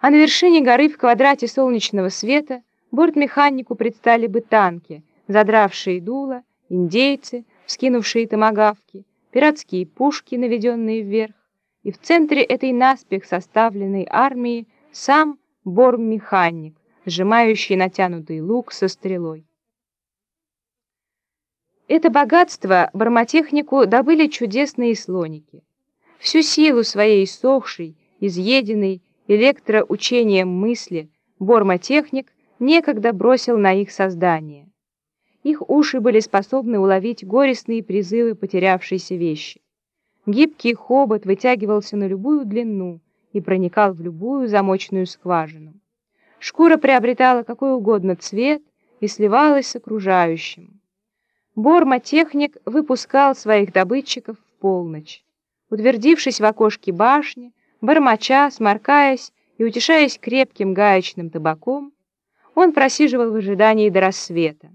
А на вершине горы в квадрате солнечного света бортмеханику предстали бы танки, задравшие дуло, индейцы, вскинувшие томагавки, пиратские пушки, наведенные вверх, и в центре этой наспех составленной армии сам бормеханик, сжимающий натянутый лук со стрелой. Это богатство бармотехнику добыли чудесные слоники. Всю силу своей иссохшей, изъеденной электроучением мысли бормотехник некогда бросил на их создание. Их уши были способны уловить горестные призывы потерявшейся вещи. Гибкий хобот вытягивался на любую длину и проникал в любую замочную скважину. Шкура приобретала какой угодно цвет и сливалась с окружающим. Бормотехник выпускал своих добытчиков в полночь. Утвердившись в окошке башни, бормоча, сморкаясь и утешаясь крепким гаечным табаком, он просиживал в ожидании до рассвета.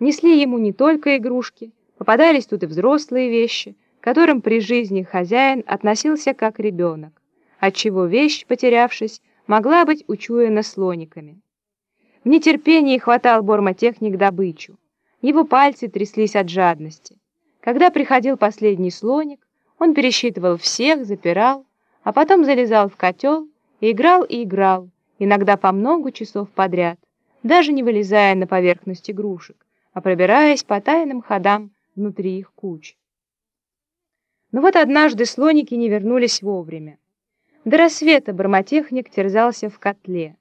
Несли ему не только игрушки, попадались тут и взрослые вещи, к которым при жизни хозяин относился как ребенок, отчего вещь, потерявшись, могла быть учуяна слониками. В нетерпении хватал бормотехник добычу. Его пальцы тряслись от жадности. Когда приходил последний слоник, он пересчитывал всех, запирал, а потом залезал в котел и играл и играл, иногда по много часов подряд, даже не вылезая на поверхность игрушек, а пробираясь по тайным ходам внутри их куч. Но вот однажды слоники не вернулись вовремя. До рассвета бармотехник терзался в котле.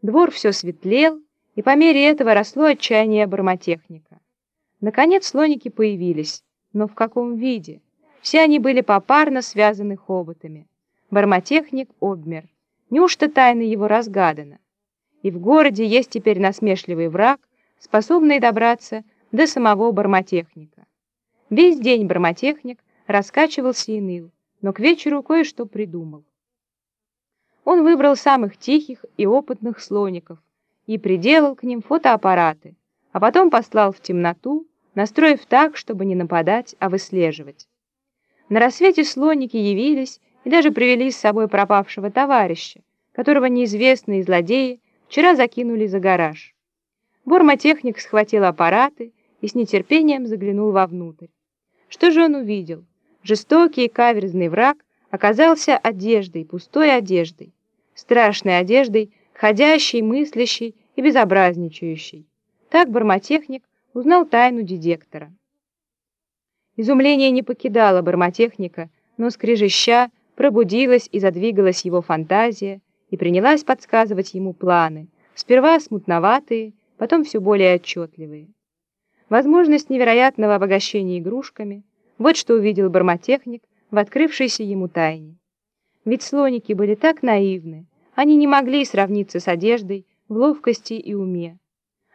Двор все светлел, и по мере этого росло отчаяние бармотехника. Наконец слоники появились, но в каком виде? Все они были попарно связаны хоботами. Бармотехник обмер. Неужто тайна его разгадана? И в городе есть теперь насмешливый враг, способный добраться до самого бармотехника. Весь день бармотехник раскачивался и ныл, но к вечеру кое-что придумал. Он выбрал самых тихих и опытных слоников, и приделал к ним фотоаппараты, а потом послал в темноту, настроив так, чтобы не нападать, а выслеживать. На рассвете слоники явились и даже привели с собой пропавшего товарища, которого неизвестные злодеи вчера закинули за гараж. Бормотехник схватил аппараты и с нетерпением заглянул вовнутрь. Что же он увидел? Жестокий и каверзный враг оказался одеждой, пустой одеждой, страшной одеждой, ходящей, мыслящей и безобразничающей. Так бармотехник узнал тайну дедектора. Изумление не покидало бармотехника, но скрежеща пробудилась и задвигалась его фантазия и принялась подсказывать ему планы, сперва смутноватые, потом все более отчетливые. Возможность невероятного обогащения игрушками – вот что увидел бармотехник в открывшейся ему тайне. Ведь слоники были так наивны, они не могли сравниться с одеждой в ловкости и уме.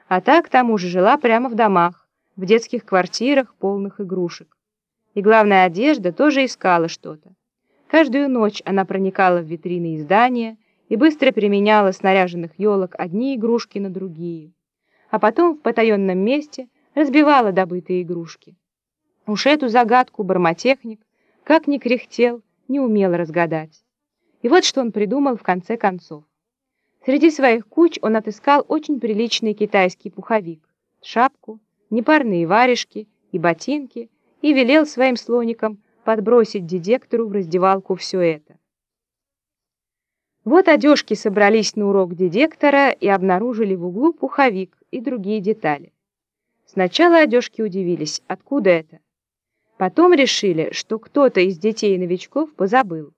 А так, к тому же, жила прямо в домах, в детских квартирах, полных игрушек. И главная одежда тоже искала что-то. Каждую ночь она проникала в витрины издания и быстро применяла снаряженных елок одни игрушки на другие. А потом в потаенном месте разбивала добытые игрушки. Уж эту загадку бармотехник, как ни кряхтел, не умел разгадать. И вот что он придумал в конце концов. Среди своих куч он отыскал очень приличный китайский пуховик, шапку, непарные варежки и ботинки и велел своим слоникам подбросить дедектору в раздевалку все это. Вот одежки собрались на урок дедектора и обнаружили в углу пуховик и другие детали. Сначала одежки удивились, откуда это. Потом решили, что кто-то из детей-новичков позабыл.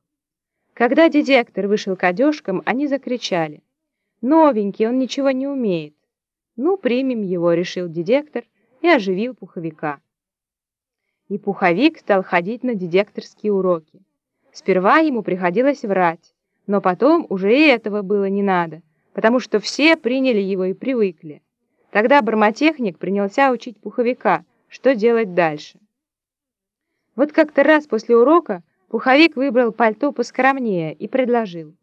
Когда дедектор вышел к одежкам, они закричали. «Новенький, он ничего не умеет». «Ну, примем его», — решил дедектор и оживил пуховика. И пуховик стал ходить на дедекторские уроки. Сперва ему приходилось врать, но потом уже и этого было не надо, потому что все приняли его и привыкли. Тогда бармотехник принялся учить пуховика, что делать дальше. Вот как-то раз после урока Пуховик выбрал пальто поскромнее и предложил.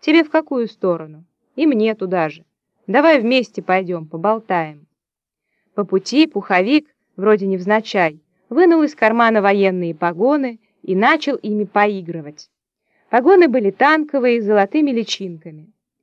«Тебе в какую сторону?» «И мне туда же. Давай вместе пойдем, поболтаем». По пути Пуховик, вроде невзначай, вынул из кармана военные погоны и начал ими поигрывать. Погоны были танковые, с золотыми личинками.